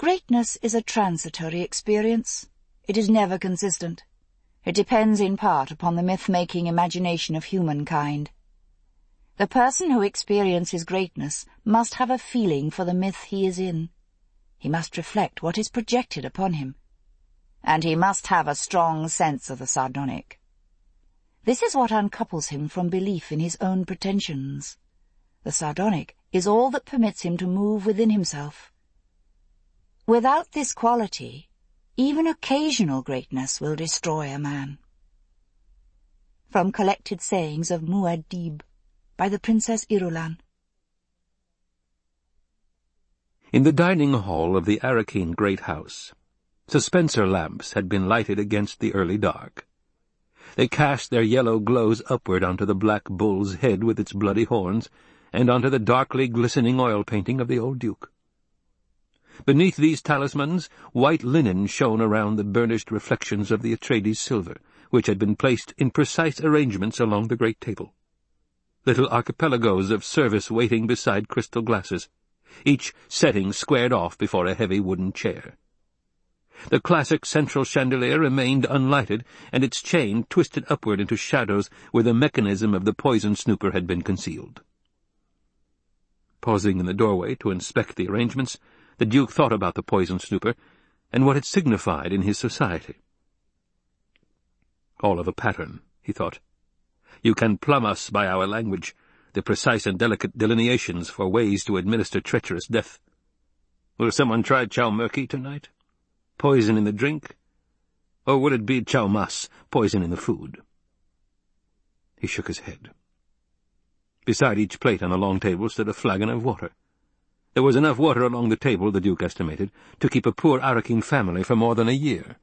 Greatness is a transitory experience. It is never consistent. It depends in part upon the myth-making imagination of humankind. The person who experiences greatness must have a feeling for the myth he is in. He must reflect what is projected upon him. And he must have a strong sense of the sardonic. This is what uncouples him from belief in his own pretensions. The sardonic is all that permits him to move within himself. Without this quality, even occasional greatness will destroy a man. From Collected Sayings of Muad'Dib by the Princess Irulan. In the dining hall of the Arakeen Great House, suspensor lamps had been lighted against the early dark. They cast their yellow glows upward onto the black bull's head with its bloody horns, and onto the darkly glistening oil painting of the old duke. Beneath these talismans, white linen shone around the burnished reflections of the Atreides silver, which had been placed in precise arrangements along the great table. Little archipelagos of service waiting beside crystal glasses, each setting squared off before a heavy wooden chair. The classic central chandelier remained unlighted, and its chain twisted upward into shadows where the mechanism of the poison snooper had been concealed. Pausing in the doorway to inspect the arrangements, the Duke thought about the poison snooper, and what it signified in his society. All of a pattern, he thought. You can plumb us by our language, the precise and delicate delineations for ways to administer treacherous death. Will someone try chaumurky tonight? Poison in the drink? Or would it be chaumas, poison in the food? He shook his head. Beside each plate on the long table stood a flagon of water. There was enough water along the table, the Duke estimated, to keep a poor Arakeen family for more than a year.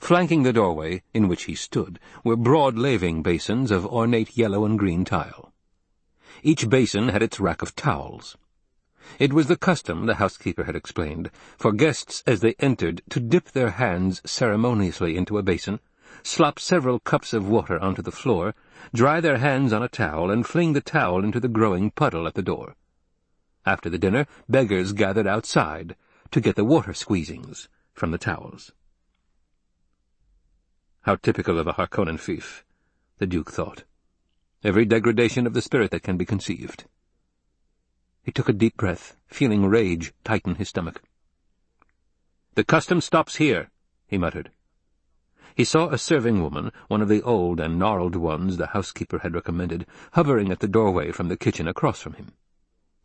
Flanking the doorway in which he stood were broad laving basins of ornate yellow and green tile. Each basin had its rack of towels. It was the custom, the housekeeper had explained, for guests as they entered to dip their hands ceremoniously into a basin, slop several cups of water onto the floor, dry their hands on a towel, and fling the towel into the growing puddle at the door. After the dinner, beggars gathered outside to get the water squeezings from the towels. How typical of a Harkonnen fief, the Duke thought. Every degradation of the spirit that can be conceived. He took a deep breath, feeling rage tighten his stomach. "'The custom stops here,' he muttered. He saw a serving woman, one of the old and gnarled ones the housekeeper had recommended, hovering at the doorway from the kitchen across from him.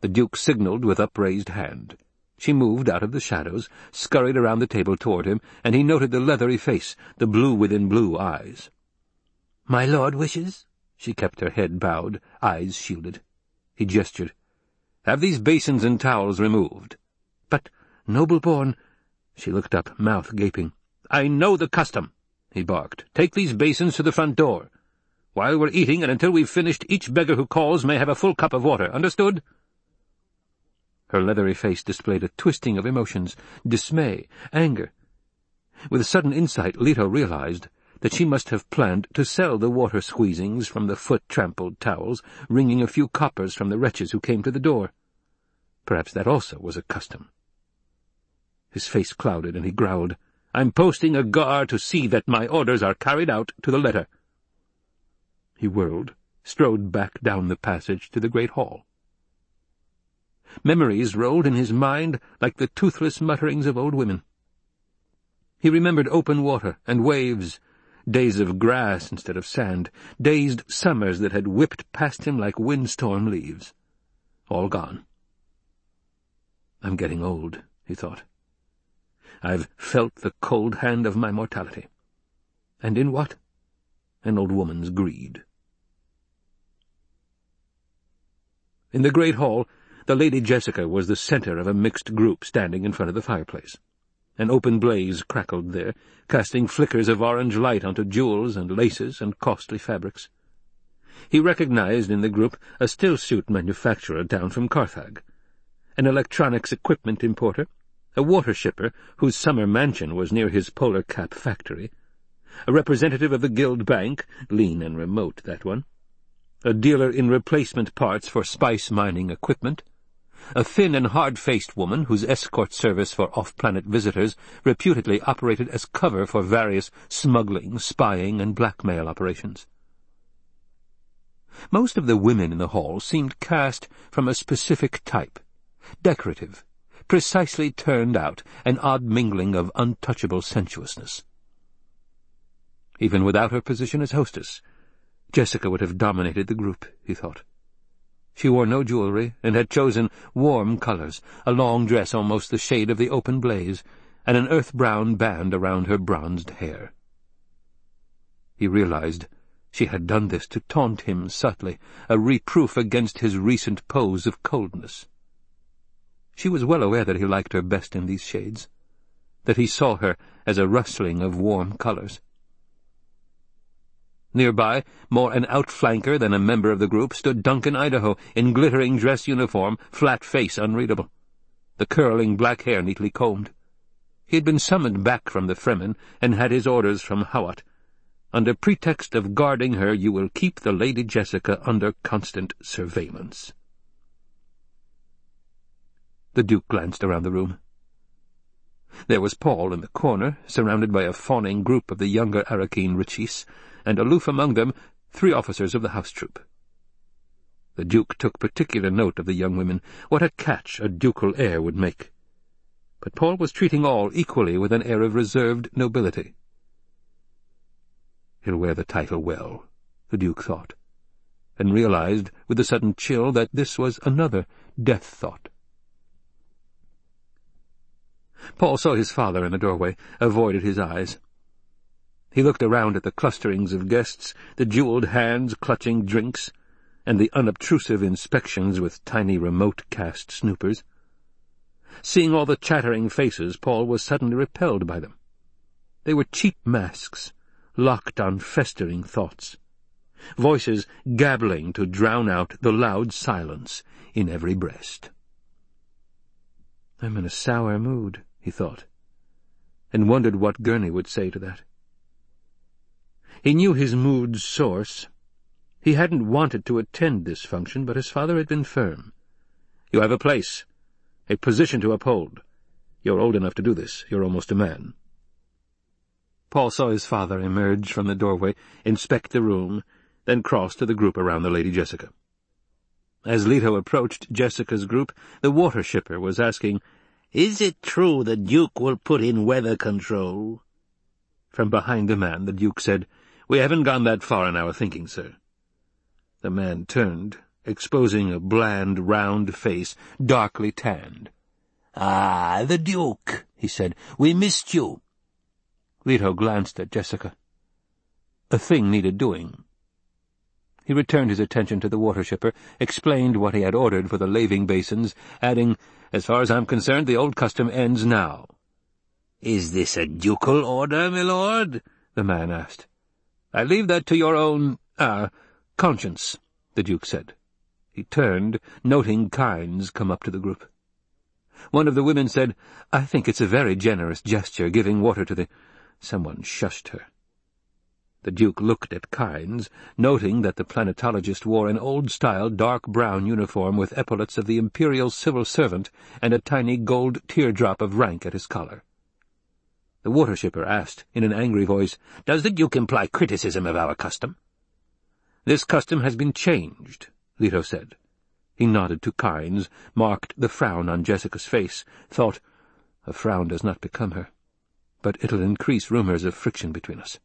The Duke signalled with upraised hand. She moved out of the shadows, scurried around the table toward him, and he noted the leathery face, the blue within blue eyes. "'My lord wishes?' She kept her head bowed, eyes shielded. He gestured. "'Have these basins and towels removed.' "'But, noble-born—' She looked up, mouth gaping. "'I know the custom,' he barked. "'Take these basins to the front door. While we're eating and until we've finished, each beggar who calls may have a full cup of water. Understood?' Her leathery face displayed a twisting of emotions, dismay, anger. With a sudden insight, Leto realized that she must have planned to sell the water squeezings from the foot-trampled towels, wringing a few coppers from the wretches who came to the door. Perhaps that also was a custom. His face clouded, and he growled, "'I'm posting a guard to see that my orders are carried out to the letter.' He whirled, strode back down the passage to the great hall. Memories rolled in his mind like the toothless mutterings of old women. He remembered open water and waves, days of grass instead of sand, dazed summers that had whipped past him like windstorm leaves. All gone. I'm getting old, he thought. I've felt the cold hand of my mortality. And in what? An old woman's greed. In the great hall, the Lady Jessica was the centre of a mixed group standing in front of the fireplace. An open blaze crackled there, casting flickers of orange light onto jewels and laces and costly fabrics. He recognized in the group a still-suit manufacturer down from Carthag, an electronics equipment importer, a water shipper whose summer mansion was near his polar cap factory, a representative of the Guild Bank, lean and remote, that one, a dealer in replacement parts for spice mining equipment, a thin and hard-faced woman whose escort service for off-planet visitors reputedly operated as cover for various smuggling, spying, and blackmail operations. Most of the women in the hall seemed cast from a specific type, decorative, precisely turned out, an odd mingling of untouchable sensuousness. Even without her position as hostess, Jessica would have dominated the group, he thought. She wore no jewelry, and had chosen warm colours, a long dress almost the shade of the open blaze, and an earth-brown band around her bronzed hair. He realized she had done this to taunt him subtly, a reproof against his recent pose of coldness. She was well aware that he liked her best in these shades, that he saw her as a rustling of warm colours. Nearby, more an outflanker than a member of the group, stood Duncan Idaho in glittering dress uniform, flat face unreadable, the curling black hair neatly combed. He had been summoned back from the Fremen and had his orders from Hawat. Under pretext of guarding her, you will keep the Lady Jessica under constant surveillance. The Duke glanced around the room. There was Paul in the corner, surrounded by a fawning group of the younger Arakeen Rechis, and aloof among them three officers of the house troop. The Duke took particular note of the young women, what a catch a ducal heir would make. But Paul was treating all equally with an air of reserved nobility. He'll wear the title well, the Duke thought, and realized with a sudden chill that this was another death thought. Paul saw his father in the doorway, avoided his eyes. He looked around at the clusterings of guests, the jewelled hands clutching drinks, and the unobtrusive inspections with tiny remote-cast snoopers. Seeing all the chattering faces, Paul was suddenly repelled by them. They were cheap masks, locked on festering thoughts, voices gabbling to drown out the loud silence in every breast. I'm in a sour mood, he thought, and wondered what Gurney would say to that. He knew his mood's source. He hadn't wanted to attend this function, but his father had been firm. You have a place, a position to uphold. You're old enough to do this. You're almost a man. Paul saw his father emerge from the doorway, inspect the room, then cross to the group around the Lady Jessica. As Leto approached Jessica's group, the water shipper was asking, "'Is it true the Duke will put in weather control?' From behind the man, the Duke said, we haven't gone that far in our thinking, sir. The man turned, exposing a bland, round face, darkly tanned. Ah, the Duke, he said. We missed you. Leto glanced at Jessica. A thing needed doing. He returned his attention to the water shipper, explained what he had ordered for the laving basins, adding, As far as I'm concerned, the old custom ends now. Is this a ducal order, my lord? the man asked. I leave that to your own, ah, conscience, the Duke said. He turned, noting Kynes come up to the group. One of the women said, I think it's a very generous gesture, giving water to the... Someone shushed her. The Duke looked at Kynes, noting that the planetologist wore an old-style dark brown uniform with epaulets of the Imperial civil servant and a tiny gold teardrop of rank at his collar. The water shipper asked, in an angry voice, Does the Duke imply criticism of our custom? This custom has been changed, Leto said. He nodded to Kynes, marked the frown on Jessica's face, thought, A frown does not become her, but it'll increase rumours of friction between us.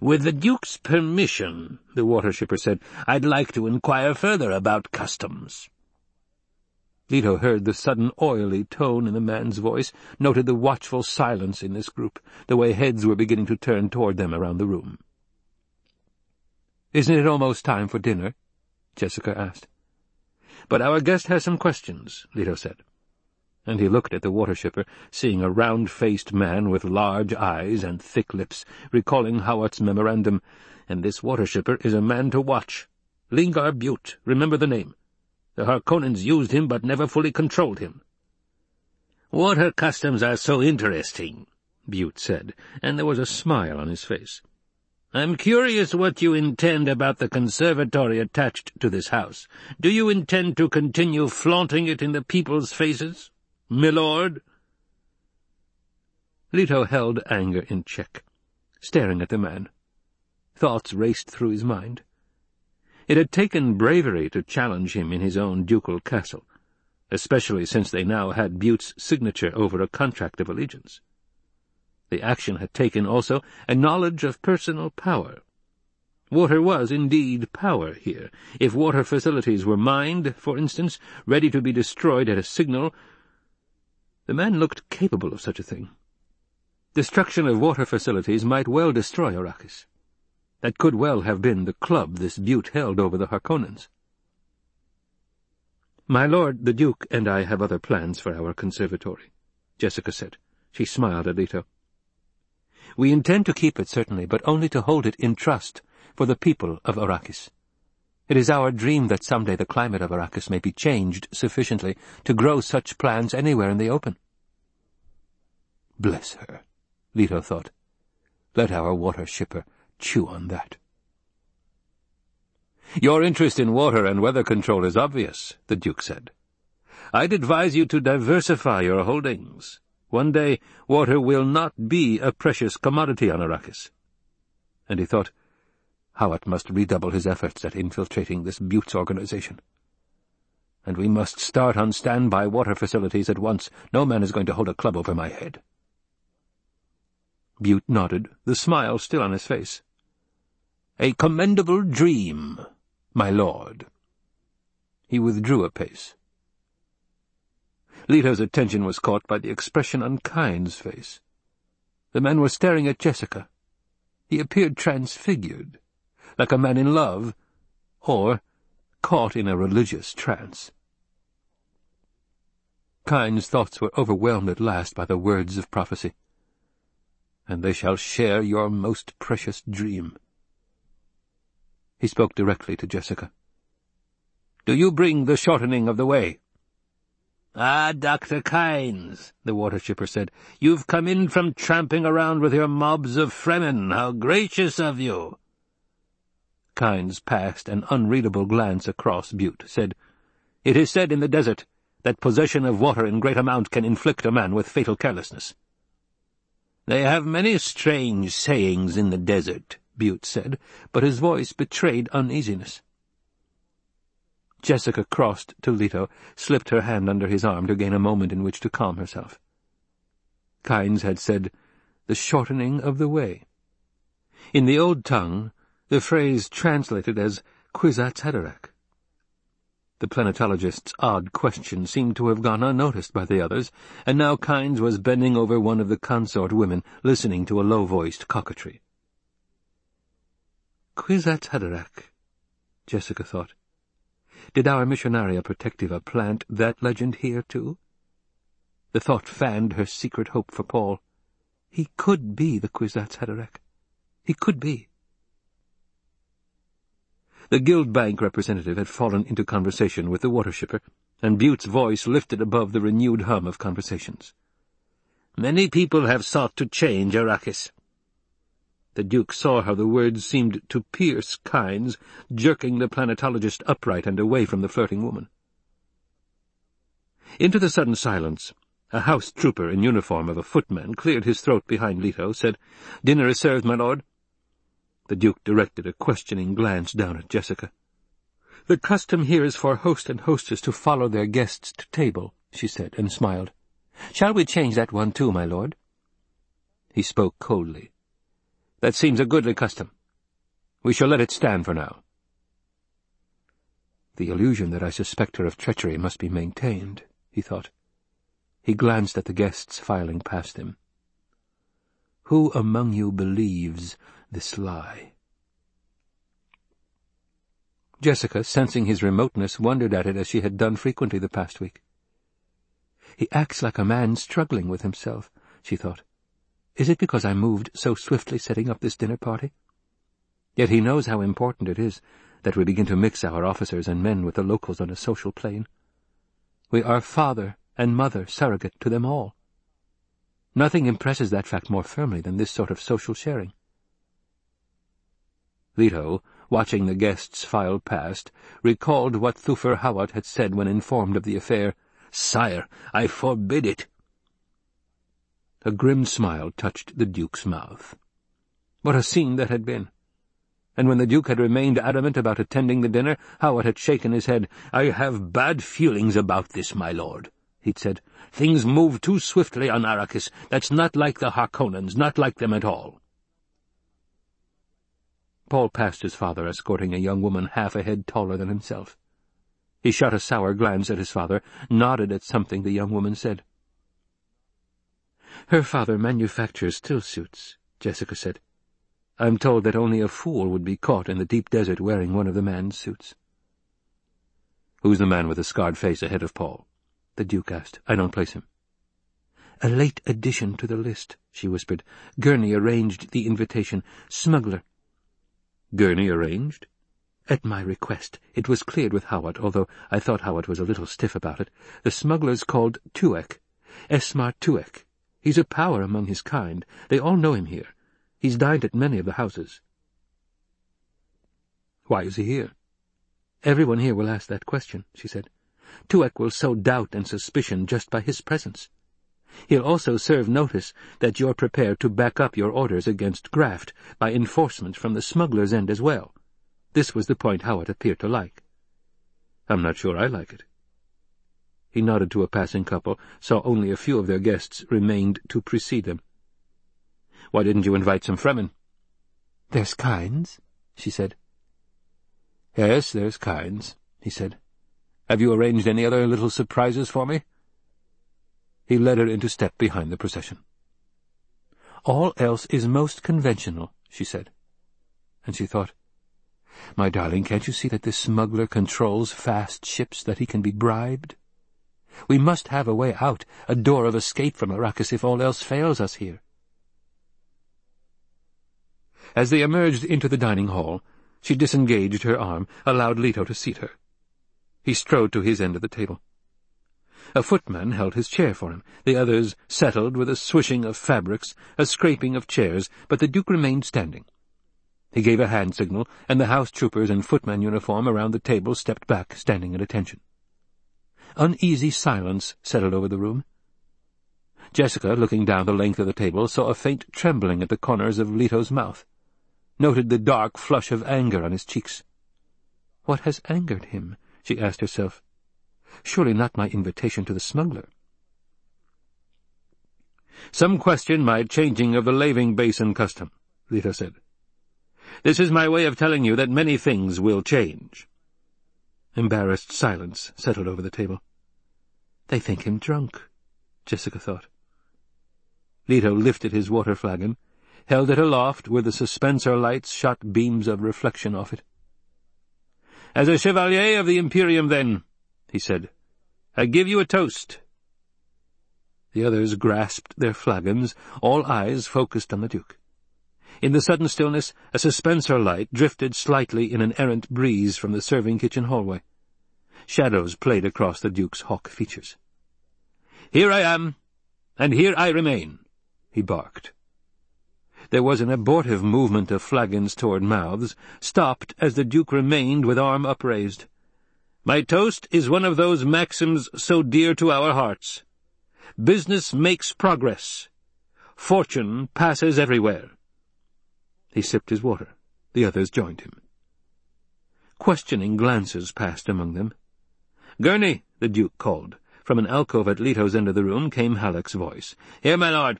With the Duke's permission, the water shipper said, I'd like to inquire further about customs. Leto heard the sudden oily tone in the man's voice, noted the watchful silence in this group, the way heads were beginning to turn toward them around the room. "'Isn't it almost time for dinner?' Jessica asked. "'But our guest has some questions,' Leto said. And he looked at the water shipper, seeing a round-faced man with large eyes and thick lips, recalling Hawat's memorandum, and this water shipper is a man to watch. Lingar Bewt, remember the name. The Harkonnens used him but never fully controlled him. Water customs are so interesting, Bewt said, and there was a smile on his face. I'm curious what you intend about the conservatory attached to this house. Do you intend to continue flaunting it in the people's faces, milord?' Leto held anger in check, staring at the man. Thoughts raced through his mind. It had taken bravery to challenge him in his own ducal castle, especially since they now had Bewt's signature over a contract of allegiance. The action had taken also a knowledge of personal power. Water was indeed power here. If water facilities were mined, for instance, ready to be destroyed at a signal, the man looked capable of such a thing. Destruction of water facilities might well destroy Arrakis. That could well have been the club this Bewt held over the Harkonnens. "'My lord, the Duke and I have other plans for our conservatory,' Jessica said. She smiled at Leto. We intend to keep it, certainly, but only to hold it in trust for the people of Arrakis. It is our dream that someday the climate of Arrakis may be changed sufficiently to grow such plants anywhere in the open. Bless her, Leto thought. Let our water shipper chew on that. Your interest in water and weather control is obvious, the Duke said. I'd advise you to diversify your holdings. One day water will not be a precious commodity on Arrakis. And he thought, Hawat must redouble his efforts at infiltrating this Bewt's organization. And we must start on standby water facilities at once. No man is going to hold a club over my head. Bewt nodded, the smile still on his face. A commendable dream, my lord. He withdrew a pace. Leto's attention was caught by the expression on Kynes' face. The man was staring at Jessica. He appeared transfigured, like a man in love, or caught in a religious trance. Kynes' thoughts were overwhelmed at last by the words of prophecy. And they shall share your most precious dream. He spoke directly to Jessica. Do you bring the shortening of the way? Ah, Dr. Kynes, the water shipper said, you've come in from tramping around with your mobs of Fremen. How gracious of you! Kynes passed an unreadable glance across Bewt, said, It is said in the desert that possession of water in great amount can inflict a man with fatal carelessness. They have many strange sayings in the desert, Bewt said, but his voice betrayed uneasiness. Jessica crossed to Leto, slipped her hand under his arm to gain a moment in which to calm herself. Kynes had said, the shortening of the way. In the old tongue, the phrase translated as Kwisatz Haderach. The planetologist's odd question seemed to have gone unnoticed by the others, and now Kynes was bending over one of the consort women, listening to a low-voiced coquetry. Kwisatz Haderach, Jessica thought. Did our Missionaria Protectiva plant that legend here, too? The thought fanned her secret hope for Paul. He could be the Kwisatz Haderach. He could be. The Guild Bank representative had fallen into conversation with the water shipper, and Bewt's voice lifted above the renewed hum of conversations. Many people have sought to change Arrakis. The Duke saw how the words seemed to pierce Kynes, jerking the planetologist upright and away from the flirting woman. Into the sudden silence, a house trooper in uniform of a footman cleared his throat behind Leto, said, "'Dinner is served, my lord.' The Duke directed a questioning glance down at Jessica. "'The custom here is for host and hostess to follow their guests to table,' she said, and smiled. "'Shall we change that one, too, my lord?' He spoke coldly. That seems a goodly custom. We shall let it stand for now. The illusion that I suspect her of treachery must be maintained, he thought. He glanced at the guests filing past him. Who among you believes this lie? Jessica, sensing his remoteness, wondered at it as she had done frequently the past week. He acts like a man struggling with himself, she thought. Is it because I moved so swiftly setting up this dinner party? Yet he knows how important it is that we begin to mix our officers and men with the locals on a social plane. We are father and mother surrogate to them all. Nothing impresses that fact more firmly than this sort of social sharing. Leto, watching the guests file past, recalled what Thufir Hawat had said when informed of the affair. "Sire, I forbid it." A grim smile touched the Duke's mouth. What a scene that had been! And when the Duke had remained adamant about attending the dinner, Hawat had shaken his head. "I have bad feelings about this, my lord," he'd said. "Things move too swiftly on Arrakis. That's not like the Harkonnens, not like them at all." Paul passed his father escorting a young woman half a head taller than himself. He shot a sour glance at his father, nodded at something the young woman said. "Her father manufactures still suits," Jessica said. I'm told that only a fool would be caught in the deep desert wearing one of the man's suits. Who's the man with the scarred face ahead of Paul? The Duke asked. I don't place him. A late addition to the list, she whispered. Gurney arranged the invitation. Smuggler. Gurney arranged? At my request. It was cleared with Hawat, although I thought Hawat was a little stiff about it. The smuggler's called Tuek. Esmar Tuek. He's a power among his kind. They all know him here. He's dined at many of the houses. Why is he here? Everyone here will ask that question, she said. Tuek will sow doubt and suspicion just by his presence. He'll also serve notice that you're prepared to back up your orders against graft by enforcement from the smuggler's end as well. This was the point Hawat appeared to like. I'm not sure I like it. He nodded to a passing couple, saw only a few of their guests remained to precede them. Why didn't you invite some Fremen? There's Kynes, she said. Yes, there's Kynes, he said. Have you arranged any other little surprises for me? He led her into step behind the procession. All else is most conventional, she said. And she thought, My darling, can't you see that this smuggler controls fast ships, that he can be bribed? We must have a way out, a door of escape from Arrakis if all else fails us here. As they emerged into the dining hall, she disengaged her arm, allowed Leto to seat her. He strode to his end of the table. A footman held his chair for him. The others settled with a swishing of fabrics, a scraping of chairs, but the Duke remained standing. He gave a hand signal, and the house troopers in footman uniform around the table stepped back, standing at attention. Uneasy silence settled over the room. Jessica, looking down the length of the table, saw a faint trembling at the corners of Leto's mouth noted the dark flush of anger on his cheeks. What has angered him? she asked herself. Surely not my invitation to the smuggler. Some question my changing of the laving basin custom, Leto said. This is my way of telling you that many things will change. Embarrassed silence settled over the table. They think him drunk, Jessica thought. Leto lifted his water flagon, held it aloft where the suspensor lights shot beams of reflection off it. "'As a chevalier of the Imperium, then,' he said, "'I give you a toast.' The others grasped their flagons, all eyes focused on the Duke. In the sudden stillness, a suspensor light drifted slightly in an errant breeze from the serving kitchen hallway. Shadows played across the Duke's hawk features. "'Here I am, and here I remain,' he barked. There was an abortive movement of flagons toward mouths, stopped as the Duke remained with arm upraised. My toast is one of those maxims so dear to our hearts. Business makes progress. Fortune passes everywhere. He sipped his water. The others joined him. Questioning glances passed among them. Gurney, the Duke called. From an alcove at Leto's end of the room came Halleck's voice. Here, my lord.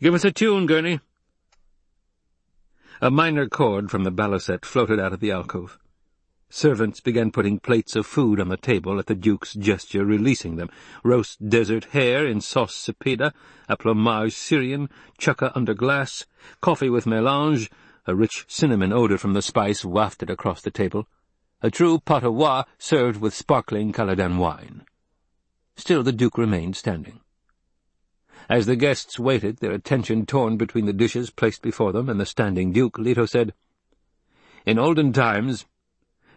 Give us a tune, Gurney. A minor chord from the baliset floated out of the alcove. Servants began putting plates of food on the table at the Duke's gesture, releasing them. Roast desert hare in sauce cepeda, a plumage sirian, chukka under glass, coffee with melange, a rich cinnamon odour from the spice wafted across the table, a true roi served with sparkling Caladan wine. Still the Duke remained standing. As the guests waited, their attention torn between the dishes placed before them and the standing Duke, Leto said, In olden times,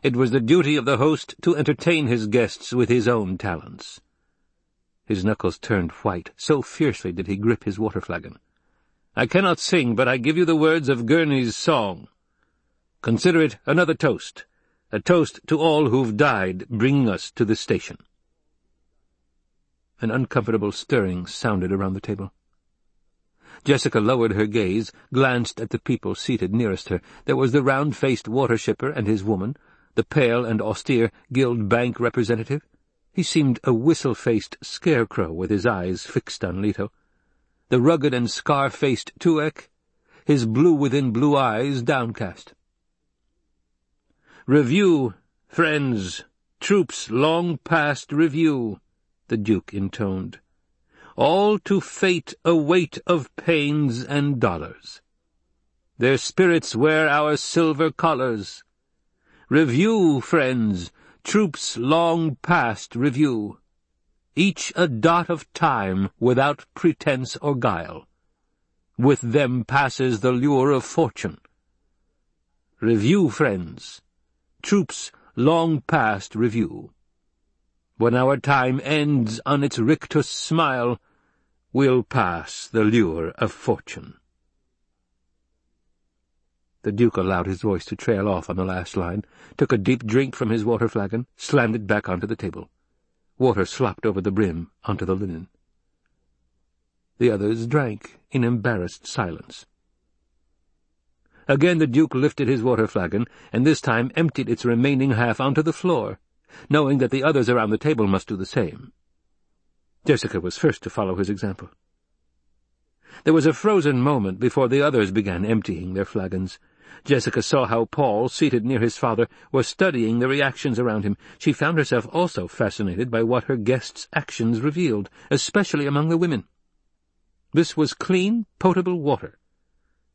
it was the duty of the host to entertain his guests with his own talents. His knuckles turned white, so fiercely did he grip his water flagon. I cannot sing, but I give you the words of Gurney's song. Consider it another toast, a toast to all who've died bringing us to this station. An uncomfortable stirring sounded around the table. Jessica lowered her gaze, glanced at the people seated nearest her. There was the round-faced water-shipper and his woman, the pale and austere Guild Bank representative. He seemed a whistle-faced scarecrow with his eyes fixed on Leto. The rugged and scar-faced Tuek, his blue-within-blue eyes downcast. "'Review, friends, troops long past review,' the Duke intoned all to fate a weight of pains and dollars. Their spirits wear our silver collars. Review, friends, troops long past review. Each a dot of time without pretense or guile. With them passes the lure of fortune. Review, friends, troops long past review. When our time ends on its rictus smile, we'll pass the lure of fortune. The Duke allowed his voice to trail off on the last line, took a deep drink from his water flagon, slammed it back onto the table. Water slopped over the brim onto the linen. The others drank in embarrassed silence. Again the Duke lifted his water flagon, and this time emptied its remaining half onto the floor, knowing that the others around the table must do the same. Jessica was first to follow his example. There was a frozen moment before the others began emptying their flagons. Jessica saw how Paul, seated near his father, was studying the reactions around him. She found herself also fascinated by what her guest's actions revealed, especially among the women. This was clean, potable water,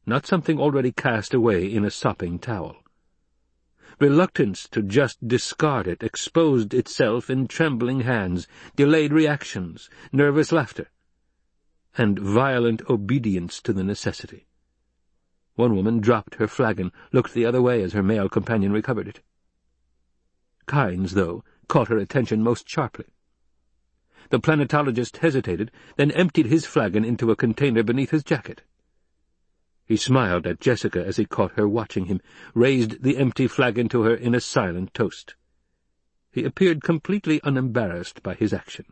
not something already cast away in a sopping towel. Reluctance to just discard it exposed itself in trembling hands, delayed reactions, nervous laughter, and violent obedience to the necessity. One woman dropped her flagon, looked the other way as her male companion recovered it. Kynes, though, caught her attention most sharply. The planetologist hesitated, then emptied his flagon into a container beneath his jacket. He smiled at Jessica as he caught her watching him, raised the empty flagon to her in a silent toast. He appeared completely unembarrassed by his action.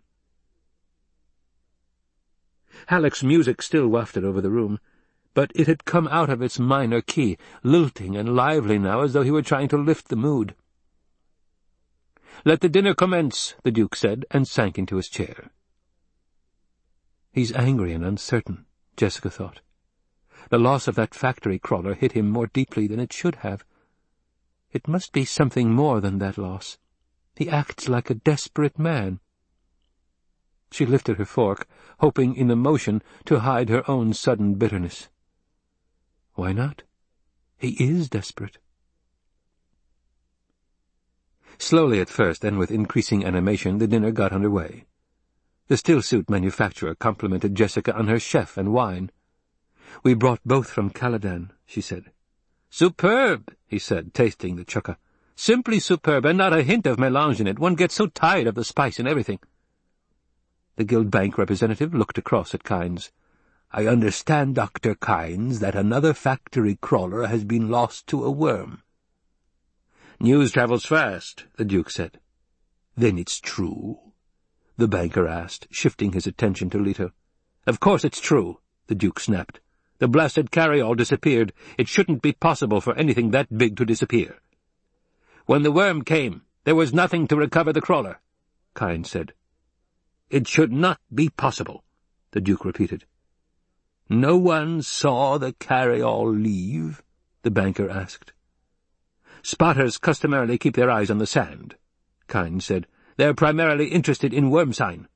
Halleck's music still wafted over the room, but it had come out of its minor key, lilting and lively now, as though he were trying to lift the mood. "'Let the dinner commence,' the Duke said, and sank into his chair. "'He's angry and uncertain,' Jessica thought. The loss of that factory crawler hit him more deeply than it should have. It must be something more than that loss. He acts like a desperate man. She lifted her fork, hoping in the motion to hide her own sudden bitterness. Why not? He is desperate. Slowly at first, then with increasing animation, the dinner got under way. The still-suit manufacturer complimented Jessica on her chef and wine. We brought both from Caladan, she said. Superb, he said, tasting the chukka. Simply superb, and not a hint of melange in it. One gets so tired of the spice and everything. The Guild Bank representative looked across at Kynes. I understand, Dr. Kynes, that another factory crawler has been lost to a worm. News travels fast, the Duke said. Then it's true? The banker asked, shifting his attention to Leto. Of course it's true, the Duke snapped. The blasted carryall disappeared. It shouldn't be possible for anything that big to disappear. When the worm came, there was nothing to recover the crawler, Kynes said. It should not be possible, the Duke repeated. No one saw the carryall leave? the banker asked. Spotters customarily keep their eyes on the sand, Kynes said. They're primarily interested in worm sign.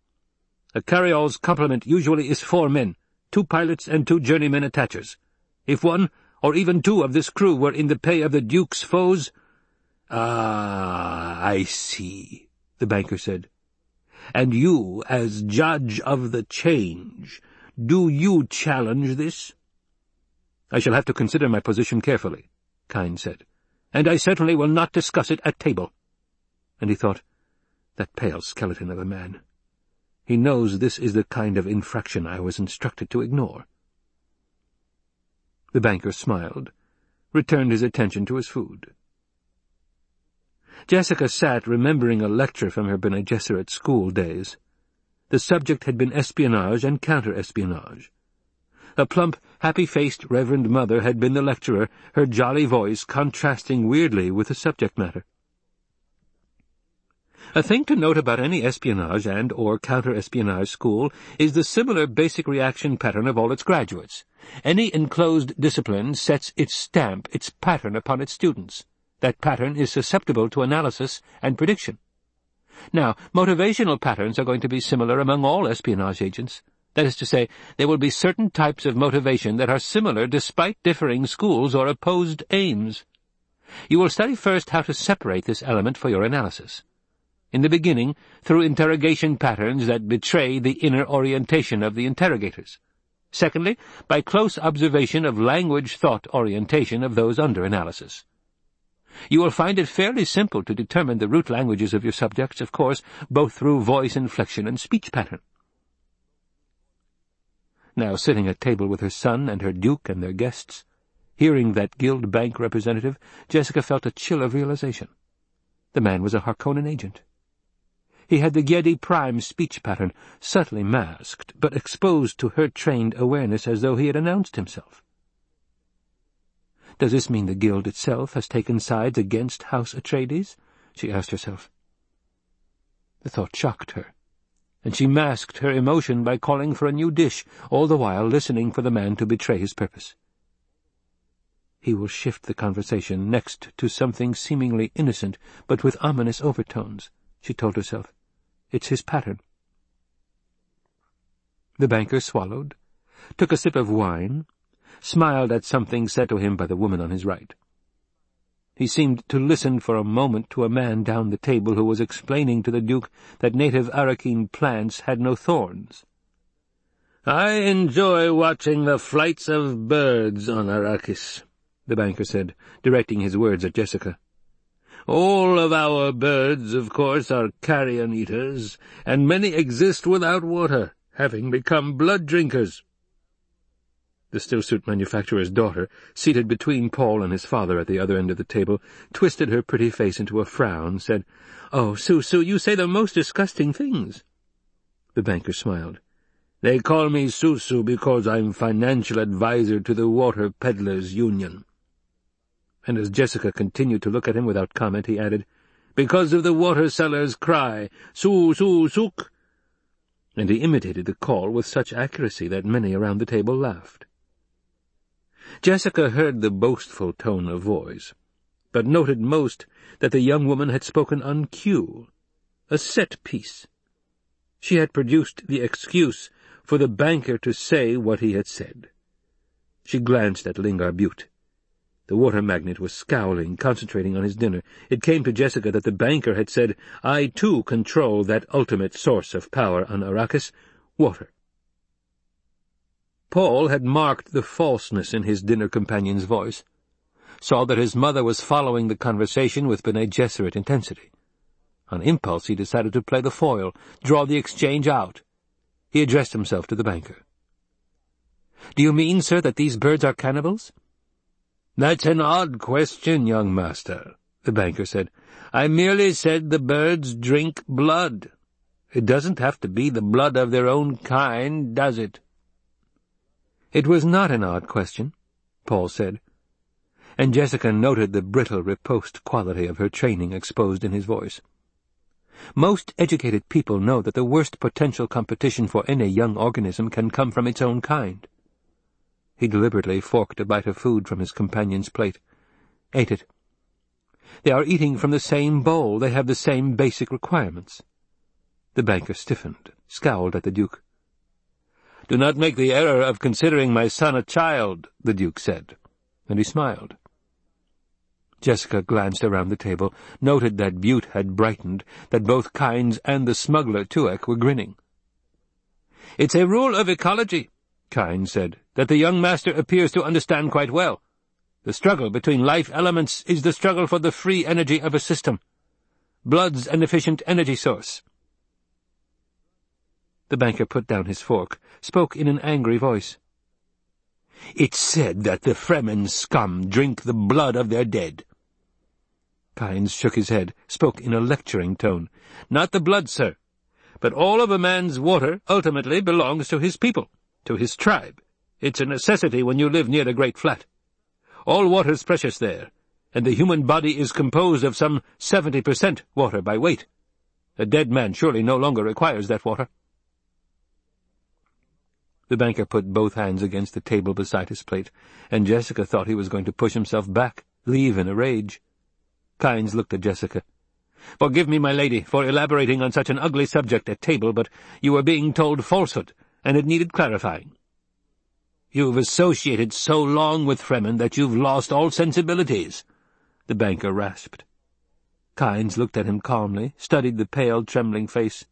A carryall's complement usually is four men, two pilots and two journeymen attachers. If one, or even two of this crew were in the pay of the Duke's foes— Ah, I see, the banker said. And you, as judge of the change, do you challenge this? I shall have to consider my position carefully, Kynes said, and I certainly will not discuss it at table. And he thought, that pale skeleton of a man. He knows this is the kind of infraction I was instructed to ignore. The banker smiled. returned his attention to his food. Jessica sat remembering a lecture from her Bene Gesserit school days. The subject had been espionage and counter-espionage. A plump, happy-faced Reverend Mother had been the lecturer, her jolly voice contrasting weirdly with the subject matter. A thing to note about any espionage and or counter-espionage school is the similar basic reaction pattern of all its graduates. Any enclosed discipline sets its stamp, its pattern upon its students. That pattern is susceptible to analysis and prediction. Now, motivational patterns are going to be similar among all espionage agents. That is to say, there will be certain types of motivation that are similar despite differing schools or opposed aims. You will study first how to separate this element for your analysis. In the beginning, through interrogation patterns that betray the inner orientation of the interrogators. Secondly, by close observation of language-thought orientation of those under analysis. You will find it fairly simple to determine the root languages of your subjects, of course, both through voice inflection and speech pattern. Now sitting at table with her son and her duke and their guests, hearing that Guild Bank representative, Jessica felt a chill of realization. The man was a Harkonnen agent. He had the Giedi Prime speech pattern, subtly masked, but exposed to her trained awareness as though he had announced himself. Does this mean the Guild itself has taken sides against House Atreides? she asked herself. The thought shocked her and she masked her emotion by calling for a new dish, all the while listening for the man to betray his purpose. He will shift the conversation next to something seemingly innocent, but with ominous overtones, she told herself. It's his pattern. The banker swallowed, took a sip of wine, smiled at something said to him by the woman on his right. He seemed to listen for a moment to a man down the table who was explaining to the Duke that native Arakeen plants had no thorns. "'I enjoy watching the flights of birds on Arrakis,' the banker said, directing his words at Jessica. "'All of our birds, of course, are carrion eaters, and many exist without water, having become blood drinkers. The stillsuit manufacturer's daughter, seated between Paul and his father at the other end of the table, twisted her pretty face into a frown, said, "'Oh, Sue, Susu, you say the most disgusting things.' The banker smiled. "'They call me Susu because I'm financial adviser to the Water Peddlers Union.' And as Jessica continued to look at him without comment, he added, "'Because of the water seller's cry, Su, Su, Suk!' And he imitated the call with such accuracy that many around the table laughed. Jessica heard the boastful tone of voice, but noted most that the young woman had spoken on cue, a set piece. She had produced the excuse for the banker to say what he had said. She glanced at Lingar Bewt. The water magnate was scowling, concentrating on his dinner. It came to Jessica that the banker had said, I too control that ultimate source of power on Arrakis, water. Paul had marked the falseness in his dinner companion's voice, saw that his mother was following the conversation with Bene Gesserit intensity. On impulse he decided to play the foil, draw the exchange out. He addressed himself to the banker. "'Do you mean, sir, that these birds are cannibals?' "'That's an odd question, young master,' the banker said. "'I merely said the birds drink blood. It doesn't have to be the blood of their own kind, does it?' It was not an odd question, Paul said, and Jessica noted the brittle riposte quality of her training exposed in his voice. Most educated people know that the worst potential competition for any young organism can come from its own kind. He deliberately forked a bite of food from his companion's plate, ate it. They are eating from the same bowl, they have the same basic requirements. The banker stiffened, scowled at the Duke. "'Do not make the error of considering my son a child,' the Duke said, and he smiled. Jessica glanced around the table, noted that Bewt had brightened, that both Kynes and the smuggler Tuek were grinning. "'It's a rule of ecology,' Kynes said, "'that the young master appears to understand quite well. The struggle between life elements is the struggle for the free energy of a system. Blood's an efficient energy source. The banker put down his fork, spoke in an angry voice. It's said that the Fremen scum drink the blood of their dead. Kynes shook his head, spoke in a lecturing tone. Not the blood, sir, but all of a man's water ultimately belongs to his people, to his tribe. It's a necessity when you live near a great flat. All water's precious there, and the human body is composed of some seventy percent water by weight. A dead man surely no longer requires that water. The banker put both hands against the table beside his plate, and Jessica thought he was going to push himself back, leave in a rage. Kynes looked at Jessica. "'Forgive me, my lady, for elaborating on such an ugly subject at table, but you were being told falsehood, and it needed clarifying. You've associated so long with Fremen that you've lost all sensibilities, the banker rasped. Kynes looked at him calmly, studied the pale, trembling face.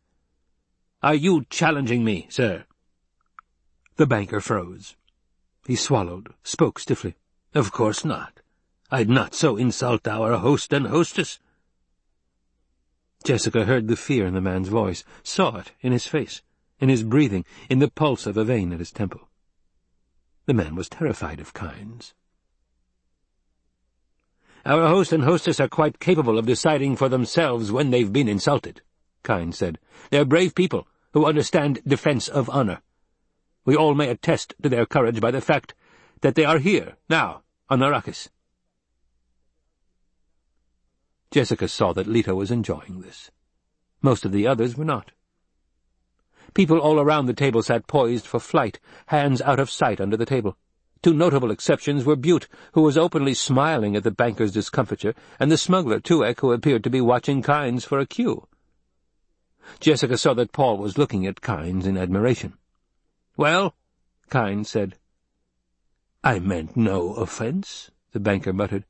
Are you challenging me, sir? The banker froze. He swallowed, spoke stiffly. Of course not. I'd not so insult our host and hostess. Jessica heard the fear in the man's voice, saw it in his face, in his breathing, in the pulse of a vein at his temple. The man was terrified of Kynes. Our host and hostess are quite capable of deciding for themselves when they've been insulted, Kynes said. They're brave people who understand defense of honor. We all may attest to their courage by the fact that they are here, now, on Arrakis. Jessica saw that Leto was enjoying this. Most of the others were not. People all around the table sat poised for flight, hands out of sight under the table. Two notable exceptions were Bewt, who was openly smiling at the banker's discomfiture, and the smuggler, Tuek, who appeared to be watching Kynes for a cue. Jessica saw that Paul was looking at Kynes in admiration. "'Well?' Kynes said. "'I meant no offence,' the banker muttered.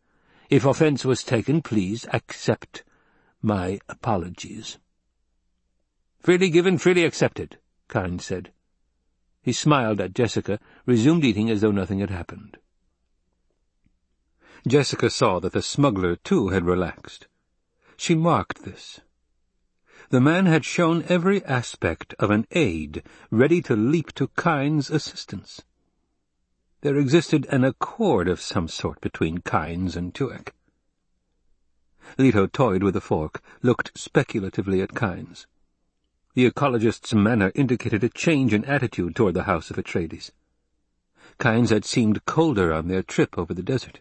"'If offence was taken, please accept my apologies.' Freely given, freely accepted, Kynes said. He smiled at Jessica, resumed eating as though nothing had happened. Jessica saw that the smuggler, too, had relaxed. She marked this. The man had shown every aspect of an aide, ready to leap to Kynes' assistance. There existed an accord of some sort between Kynes and Tuek. Leto toyed with a fork, looked speculatively at Kynes. The ecologist's manner indicated a change in attitude toward the House of Atreides. Kynes had seemed colder on their trip over the desert.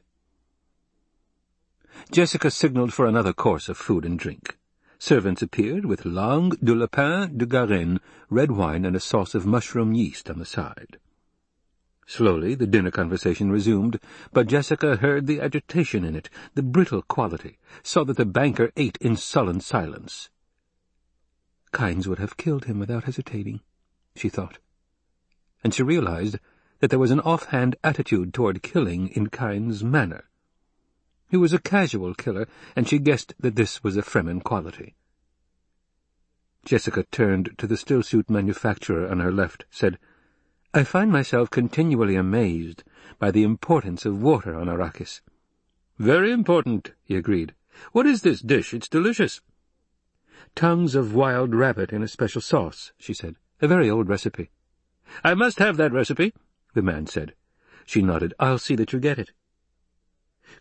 Jessica signaled for another course of food and drink. Servants appeared with langue de lapin de Garenne, red wine, and a sauce of mushroom yeast on the side. Slowly the dinner conversation resumed, but Jessica heard the agitation in it, the brittle quality, saw that the banker ate in sullen silence. Kynes would have killed him without hesitating, she thought. And she realized that there was an offhand attitude toward killing in Kynes' manner. He was a casual killer, and she guessed that this was a Fremen quality. Jessica turned to the stillsuit manufacturer on her left, said, I find myself continually amazed by the importance of water on Arrakis. Very important, he agreed. What is this dish? It's delicious. Tongues of wild rabbit in a special sauce, she said. A very old recipe. I must have that recipe, the man said. She nodded. I'll see that you get it.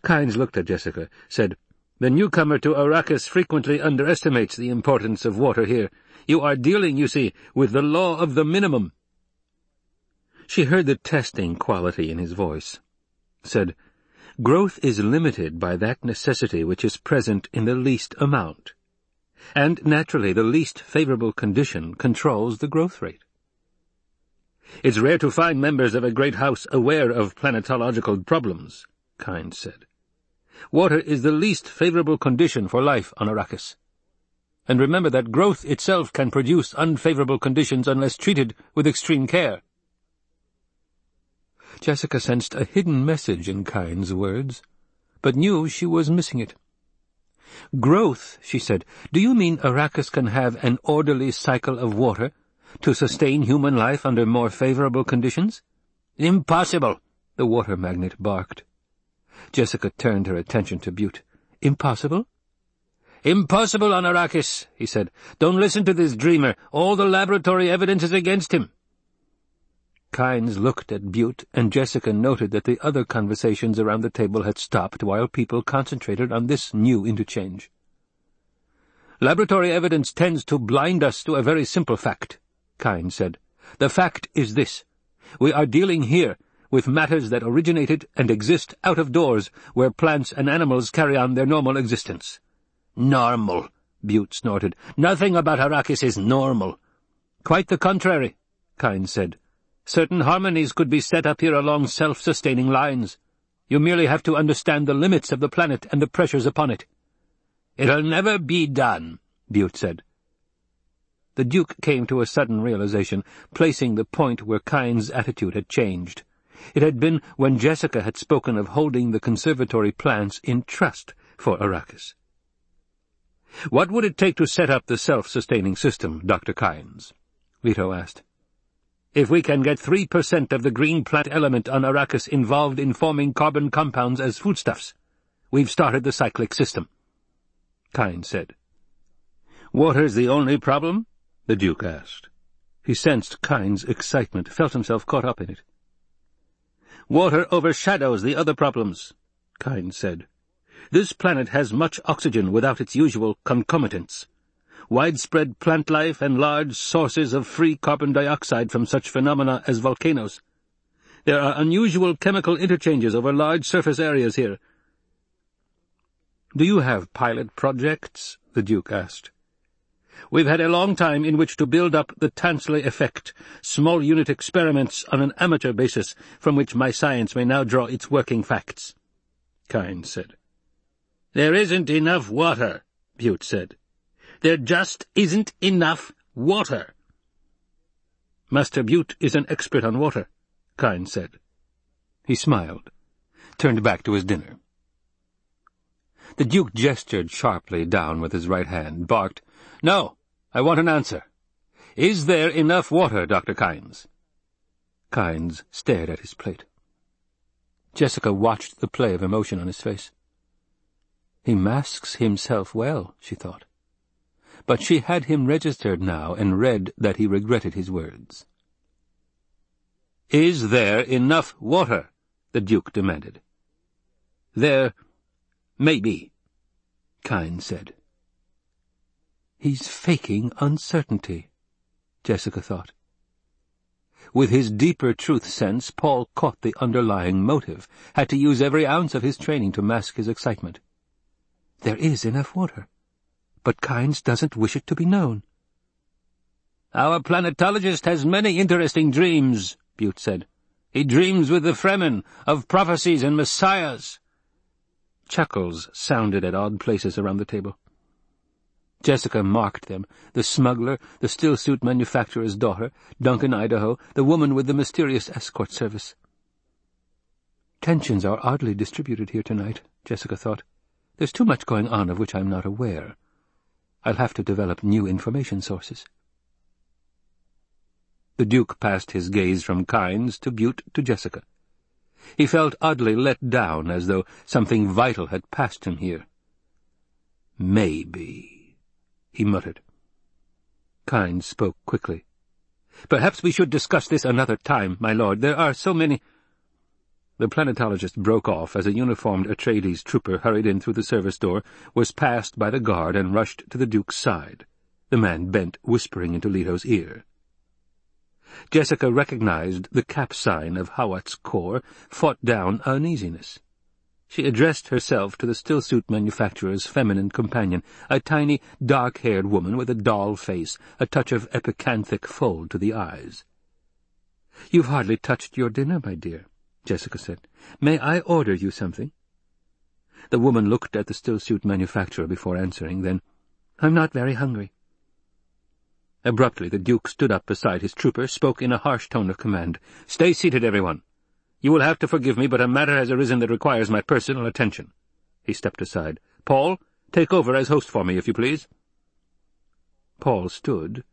Kynes looked at Jessica, said, The newcomer to Arrakis frequently underestimates the importance of water here. You are dealing, you see, with the law of the minimum. She heard the testing quality in his voice. Said, Growth is limited by that necessity which is present in the least amount and naturally the least favorable condition controls the growth rate. It's rare to find members of a great house aware of planetological problems, Kynes said. Water is the least favorable condition for life on Arrakis. And remember that growth itself can produce unfavorable conditions unless treated with extreme care. Jessica sensed a hidden message in Kynes' words, but knew she was missing it. Growth, she said. Do you mean Arrakis can have an orderly cycle of water to sustain human life under more favorable conditions? Impossible, the water magnate barked. Jessica turned her attention to Bewt. Impossible? Impossible on Arrakis, he said. Don't listen to this dreamer. All the laboratory evidence is against him. Kynes looked at Bewt, and Jessica noted that the other conversations around the table had stopped while people concentrated on this new interchange. Laboratory evidence tends to blind us to a very simple fact, Kynes said. The fact is this. We are dealing here with matters that originated and exist out of doors, where plants and animals carry on their normal existence. Normal, Bewt snorted. Nothing about Arrakis is normal. Quite the contrary, Kynes said. Certain harmonies could be set up here along self-sustaining lines. You merely have to understand the limits of the planet and the pressures upon it. It'll never be done, Bewt said. The Duke came to a sudden realization, placing the point where Kynes' attitude had changed. It had been when Jessica had spoken of holding the conservatory plants in trust for Arrakis. "'What would it take to set up the self-sustaining system, Dr. Kynes?' Leto asked. If we can get 3% of the green plant element on Arrakis involved in forming carbon compounds as foodstuffs, we've started the cyclic system. Kynes said. Water's the only problem? the Duke asked. He sensed Kynes' excitement, felt himself caught up in it. Water overshadows the other problems, Kynes said. This planet has much oxygen without its usual concomitants widespread plant life, and large sources of free carbon dioxide from such phenomena as volcanoes. There are unusual chemical interchanges over large surface areas here. Do you have pilot projects? the Duke asked. We've had a long time in which to build up the Tansley effect, small unit experiments on an amateur basis, from which my science may now draw its working facts. Kynes said. There isn't enough water, Bewt said. There just isn't enough water. Master Bewt is an expert on water, Kynes said. He smiled, turned back to his dinner. The Duke gestured sharply down with his right hand, barked, No, I want an answer. Is there enough water, Dr. Kynes? Kynes stared at his plate. Jessica watched the play of emotion on his face. He masks himself well, she thought but she had him registered now and read that he regretted his words. "'Is there enough water?' the Duke demanded. "'There may be,' Kynes said. "'He's faking uncertainty,' Jessica thought. With his deeper truth sense, Paul caught the underlying motive, had to use every ounce of his training to mask his excitement. There is enough water but Kynes doesn't wish it to be known. Our planetologist has many interesting dreams, Bewt said. He dreams with the Fremen, of prophecies and messiahs. Chuckles sounded at odd places around the table. Jessica marked them, the smuggler, the still-suit manufacturer's daughter, Duncan Idaho, the woman with the mysterious escort service. Tensions are oddly distributed here tonight, Jessica thought. There's too much going on of which I'm not aware. I'll have to develop new information sources. The Duke passed his gaze from Kynes to Bewt to Jessica. He felt oddly let down, as though something vital had passed him here. Maybe, he muttered. Kynes spoke quickly. Perhaps we should discuss this another time, my lord. There are so many— the planetologist broke off as a uniformed Atreides trooper hurried in through the service door, was passed by the guard, and rushed to the Duke's side. The man bent, whispering into Leto's ear. Jessica recognized the cap sign of Hawat's corps, fought down uneasiness. She addressed herself to the still-suit manufacturer's feminine companion, a tiny, dark-haired woman with a doll face, a touch of epicanthic fold to the eyes. "'You've hardly touched your dinner, my dear,' Jessica said. "May I order you something?" The woman looked at the still-suit manufacturer before answering, then, "I'm not very hungry." Abruptly the Duke stood up beside his trooper, spoke in a harsh tone of command. "Stay seated, everyone. You will have to forgive me, but a matter has arisen that requires my personal attention." He stepped aside. "Paul, take over as host for me, if you please." Paul stood,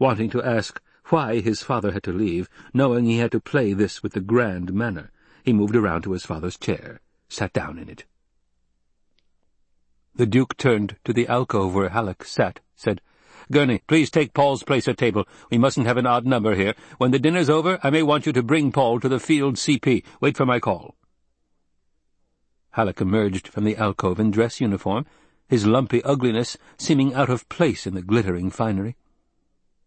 wanting to ask why his father had to leave, knowing he had to play this with the grand manner. He moved around to his father's chair, sat down in it. The Duke turned to the alcove where Halleck sat, said, Gurney, please take Paul's place at table. We mustn't have an odd number here. When the dinner's over, I may want you to bring Paul to the field CP. Wait for my call. Halleck emerged from the alcove in dress uniform, his lumpy ugliness seeming out of place in the glittering finery.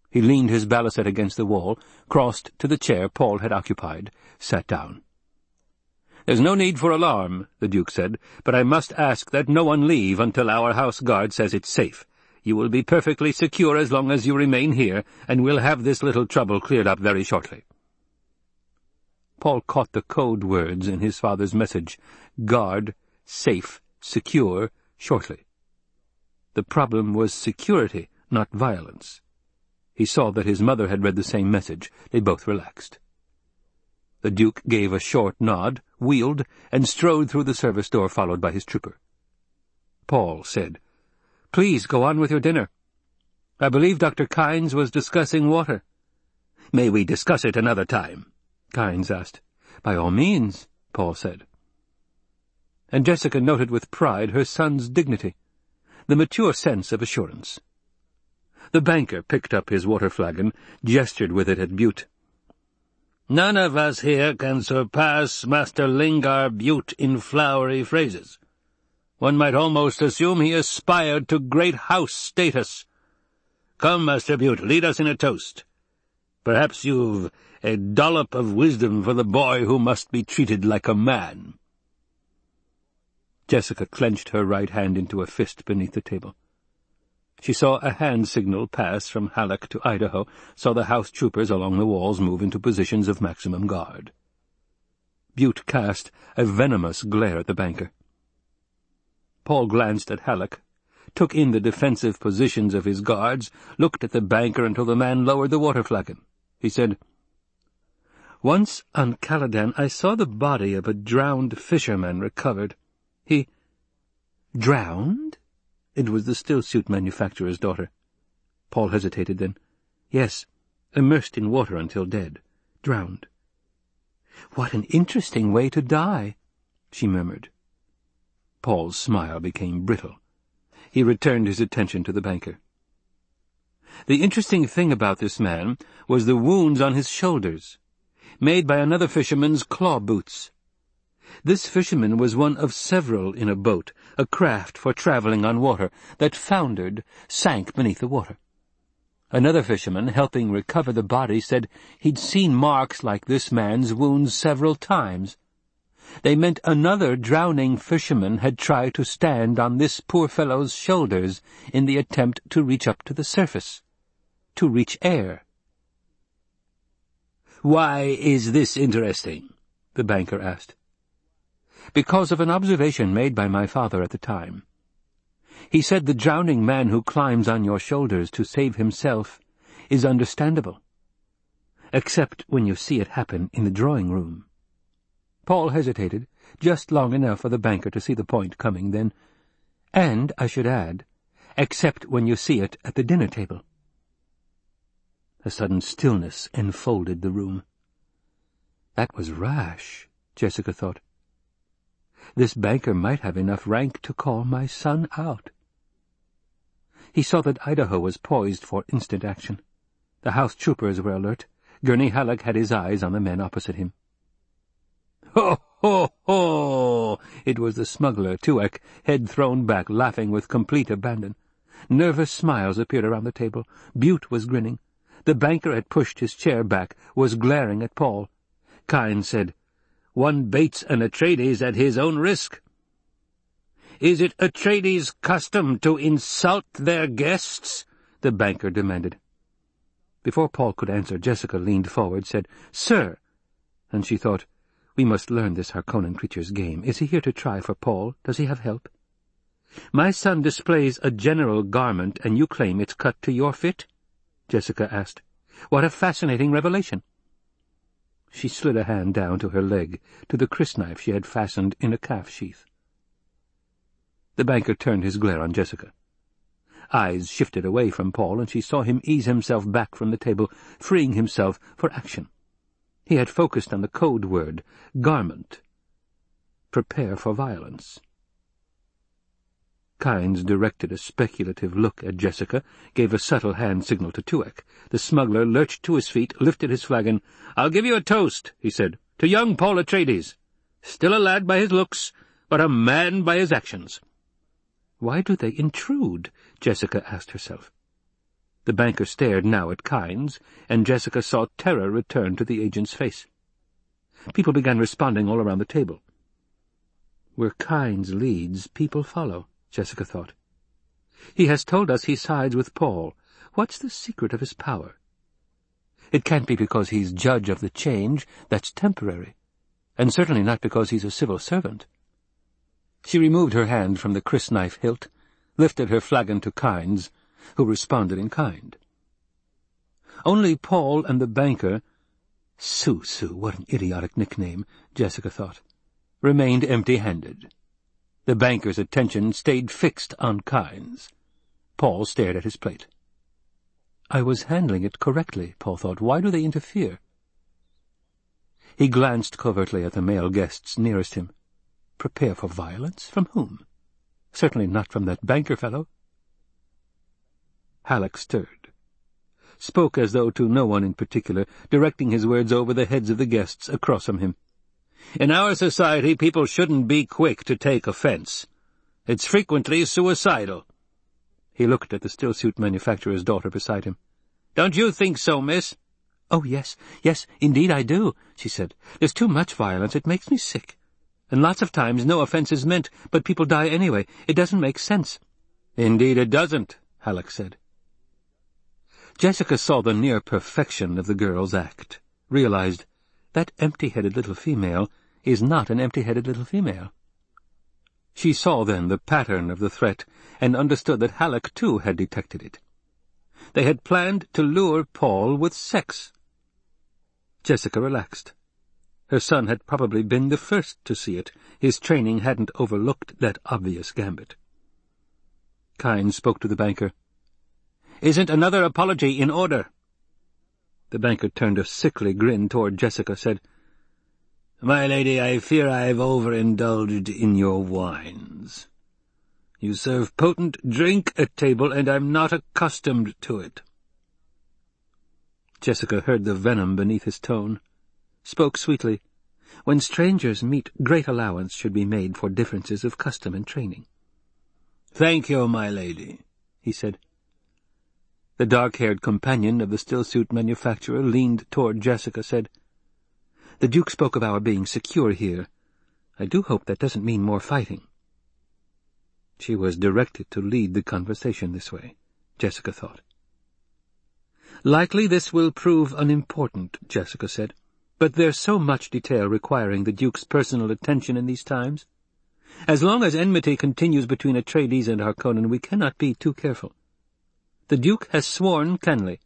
He leaned his baliset against the wall, crossed to the chair Paul had occupied, sat down. "'There's no need for alarm,' the Duke said, "'but I must ask that no one leave until our house guard says it's safe. You will be perfectly secure as long as you remain here, and we'll have this little trouble cleared up very shortly.' Paul caught the code words in his father's message, guard, safe, secure, shortly. The problem was security, not violence. He saw that his mother had read the same message. They both relaxed. The Duke gave a short nod, wheeled, and strode through the service door followed by his trooper. Paul said, Please go on with your dinner. I believe Dr. Kynes was discussing water. May we discuss it another time? Kynes asked. By all means, Paul said. And Jessica noted with pride her son's dignity, the mature sense of assurance. The banker picked up his water flagon, gestured with it at Bewt. None of us here can surpass Master Lingar Bewt in flowery phrases. One might almost assume he aspired to great house status. Come, Master Bewt, lead us in a toast. Perhaps you've a dollop of wisdom for the boy who must be treated like a man. Jessica clenched her right hand into a fist beneath the table. She saw a hand signal pass from Halleck to Idaho, saw the house troopers along the walls move into positions of maximum guard. Bewt cast a venomous glare at the banker. Paul glanced at Halleck, took in the defensive positions of his guards, looked at the banker until the man lowered the water flagon. He said, Once on Caladan I saw the body of a drowned fisherman recovered. He... Drowned? It was the still-suit manufacturer's daughter. Paul hesitated then. Yes, immersed in water until dead. Drowned. What an interesting way to die, she murmured. Paul's smile became brittle. He returned his attention to the banker. The interesting thing about this man was the wounds on his shoulders, made by another fisherman's claw boots. This fisherman was one of several in a boat, a craft for travelling on water, that foundered, sank beneath the water. Another fisherman, helping recover the body, said he'd seen marks like this man's wounds several times. They meant another drowning fisherman had tried to stand on this poor fellow's shoulders in the attempt to reach up to the surface, to reach air. "'Why is this interesting?' the banker asked. "'Because of an observation made by my father at the time. He said the drowning man who climbs on your shoulders to save himself is understandable, except when you see it happen in the drawing-room. Paul hesitated, just long enough for the banker to see the point coming, then, and, I should add, except when you see it at the dinner table. A sudden stillness enfolded the room. That was rash, Jessica thought. This banker might have enough rank to call my son out. He saw that Idaho was poised for instant action. The house troopers were alert. Gurney Halleck had his eyes on the men opposite him. Ho, ho, ho! It was the smuggler, Tuek, head thrown back, laughing with complete abandon. Nervous smiles appeared around the table. Bewt was grinning. The banker had pushed his chair back, was glaring at Paul. Kynes said, One baits an Atreides at his own risk. Is it Atreides' custom to insult their guests? the banker demanded. Before Paul could answer, Jessica leaned forward, said, Sir! And she thought, we must learn this Harkonnen creature's game. Is he here to try for Paul? Does he have help? My son displays a general garment, and you claim it's cut to your fit? Jessica asked. What a fascinating revelation. She slid a hand down to her leg, to the crysknife she had fastened in a calf sheath. The banker turned his glare on Jessica. Eyes shifted away from Paul, and she saw him ease himself back from the table, freeing himself for action. He had focused on the code word, garment. Prepare for violence. Kynes directed a speculative look at Jessica, gave a subtle hand signal to Tuek. The smuggler lurched to his feet, lifted his flagon. "'I'll give you a toast,' he said, "'to young Paul Atreides. Still a lad by his looks, but a man by his actions.' "'Why do they intrude?' Jessica asked herself. The banker stared now at Kynes, and Jessica saw terror return to the agent's face. People began responding all around the table. Where Kynes leads, people follow. Jessica thought. He has told us he sides with Paul. What's the secret of his power? It can't be because he's judge of the change. That's temporary. And certainly not because he's a civil servant. She removed her hand from the crysknife hilt, lifted her flagon to Kynes, who responded in kind. Only Paul and the banker— Soo-Soo, what an idiotic nickname, Jessica thought— remained empty-handed. The banker's attention stayed fixed on Kynes. Paul stared at his plate. I was handling it correctly, Paul thought. Why do they interfere? He glanced covertly at the male guests nearest him. Prepare for violence? From whom? Certainly not from that banker fellow. Halleck stirred, spoke as though to no one in particular, directing his words over the heads of the guests across from him. In our society, people shouldn't be quick to take offense. It's frequently suicidal. He looked at the stillsuit manufacturer's daughter beside him. Don't you think so, miss? Oh, yes, yes, indeed I do, she said. There's too much violence. It makes me sick. And lots of times no offense is meant, but people die anyway. It doesn't make sense. Indeed it doesn't, Halleck said. Jessica saw the near perfection of the girl's act, realized that empty-headed little female is not an empty-headed little female. She saw then the pattern of the threat, and understood that Halleck too had detected it. They had planned to lure Paul with sex. Jessica relaxed. Her son had probably been the first to see it. His training hadn't overlooked that obvious gambit. Kynes spoke to the banker. "'Isn't another apology in order?' The banker turned a sickly grin toward Jessica, said, My lady, I fear I've overindulged in your wines. You serve potent drink at table, and I'm not accustomed to it. Jessica heard the venom beneath his tone, spoke sweetly. When strangers meet, great allowance should be made for differences of custom and training. "'Thank you, my lady,' he said. The dark-haired companion of the stillsuit manufacturer leaned toward Jessica, said, The Duke spoke of our being secure here. I do hope that doesn't mean more fighting. She was directed to lead the conversation this way, Jessica thought. Likely this will prove unimportant, Jessica said, but there's so much detail requiring the Duke's personal attention in these times. As long as enmity continues between Atreides and Harkonnen, we cannot be too careful. The Duke has sworn kanly.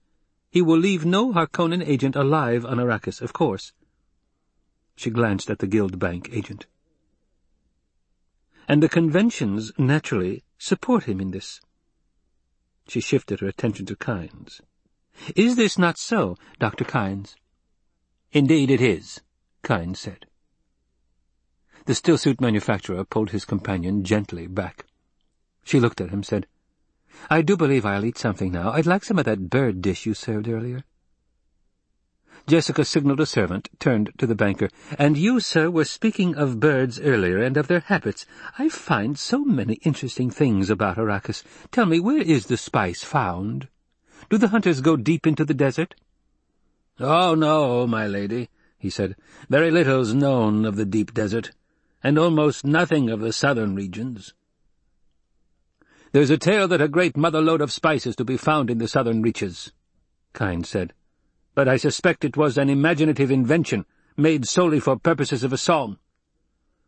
He will leave no Harkonnen agent alive on Arrakis, of course. She glanced at the Guild Bank agent. And the conventions, naturally, support him in this. She shifted her attention to Kynes. Is this not so, Dr. Kynes? Indeed it is, Kynes said. The stillsuit manufacturer pulled his companion gently back. She looked at him, said, I do believe I'll eat something now. I'd like some of that bird dish you served earlier. Jessica signaled a servant, turned to the banker. And you, sir, were speaking of birds earlier and of their habits. I find so many interesting things about Arrakis. Tell me, where is the spice found? Do the hunters go deep into the desert? Oh, no, my lady, he said. Very little's known of the deep desert, and almost nothing of the southern regions. There's a tale that a great mother-lode of spice is to be found in the southern reaches, Kynes said, but I suspect it was an imaginative invention, made solely for purposes of a song.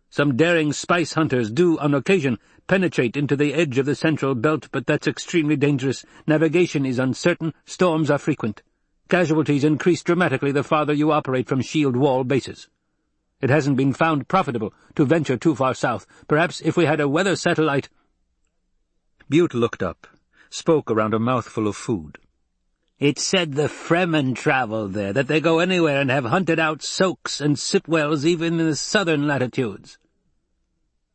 Some daring spice hunters do, on occasion, penetrate into the edge of the central belt, but that's extremely dangerous. Navigation is uncertain, storms are frequent. Casualties increase dramatically the farther you operate from shield wall bases. It hasn't been found profitable to venture too far south. Perhaps if we had a weather satellite— Bewt looked up, spoke around a mouthful of food. It said the Fremen travel there, that they go anywhere and have hunted out soaks and sipwells even in the southern latitudes.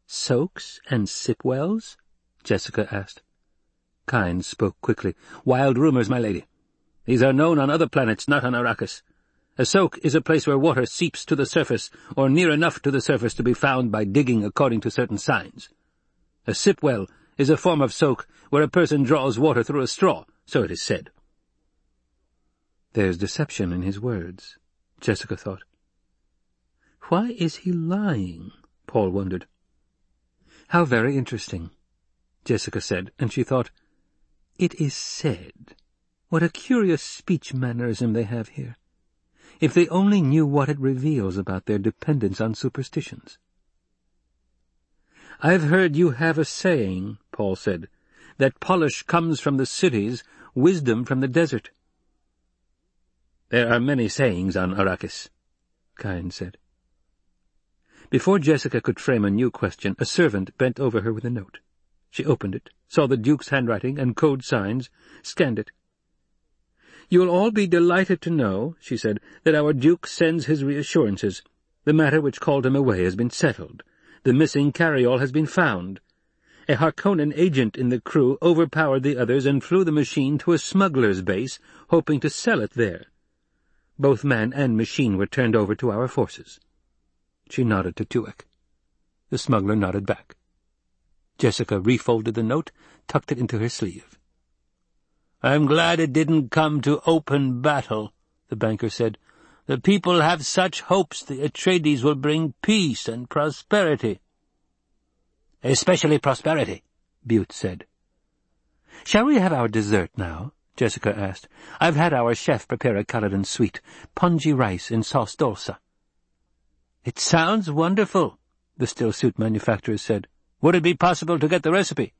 Soaks and sipwells? Jessica asked. Kynes spoke quickly. Wild rumors, my lady. These are known on other planets, not on Arrakis. A soak is a place where water seeps to the surface, or near enough to the surface to be found by digging according to certain signs. A sip well is a form of soak where a person draws water through a straw, so it is said. There's deception in his words, Jessica thought. Why is he lying? Paul wondered. How very interesting, Jessica said, and she thought, It is said. What a curious speech mannerism they have here. If they only knew what it reveals about their dependence on superstitions. I've heard you have a saying, Paul said, that polish comes from the cities, wisdom from the desert. There are many sayings on Arrakis, Kynes said. Before Jessica could frame a new question, a servant bent over her with a note. She opened it, saw the Duke's handwriting and code signs, scanned it. "'You'll all be delighted to know,' she said, "'that our Duke sends his reassurances. The matter which called him away has been settled. The missing carryall has been found. A Harkonnen agent in the crew overpowered the others and flew the machine to a smuggler's base, hoping to sell it there. Both man and machine were turned over to our forces. She nodded to Tuek. The smuggler nodded back. Jessica refolded the note, tucked it into her sleeve. "'I'm glad it didn't come to open battle,' the banker said. "'The people have such hopes the Atreides will bring peace and prosperity.' "'Especially prosperity,' Bewt said. "'Shall we have our dessert now?' Jessica asked. "'I've had our chef prepare a Caladan sweet, pongi rice in sauce dolsa.' "'It sounds wonderful,' the still-suit manufacturer said. "'Would it be possible to get the recipe?'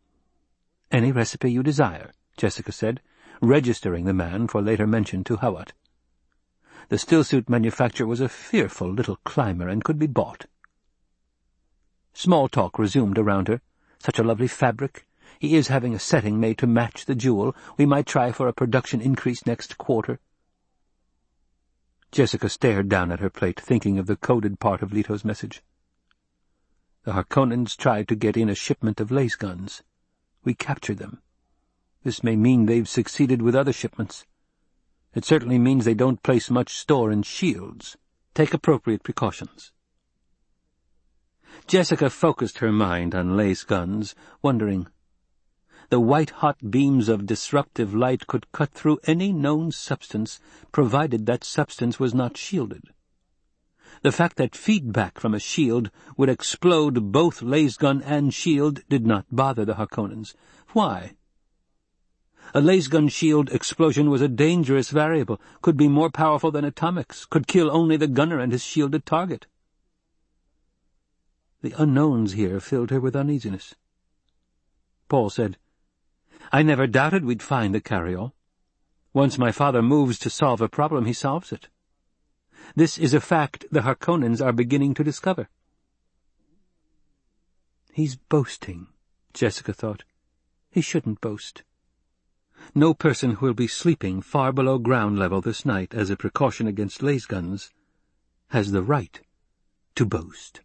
"'Any recipe you desire,' Jessica said, registering the man for later mention to Hawat. The still-suit manufacturer was a fearful little climber and could be bought. Small talk resumed around her. Such a lovely fabric. He is having a setting made to match the jewel. We might try for a production increase next quarter. Jessica stared down at her plate, thinking of the coded part of Leto's message. The Harkonnens tried to get in a shipment of lasguns. We captured them. This may mean they've succeeded with other shipments. It certainly means they don't place much store in shields. Take appropriate precautions. Jessica focused her mind on lasguns, wondering the white-hot beams of disruptive light could cut through any known substance, provided that substance was not shielded. The fact that feedback from a shield would explode both lasgun and shield did not bother the Harkonnens. Why? A lasgun shield explosion was a dangerous variable, could be more powerful than atomics, could kill only the gunner and his shielded target. The unknowns here filled her with uneasiness. Paul said, I never doubted we'd find the carryall. Once my father moves to solve a problem, he solves it. This is a fact the Harkonnens are beginning to discover. He's boasting, Jessica thought. He shouldn't boast. No person who will be sleeping far below ground level this night as a precaution against lasguns has the right to boast.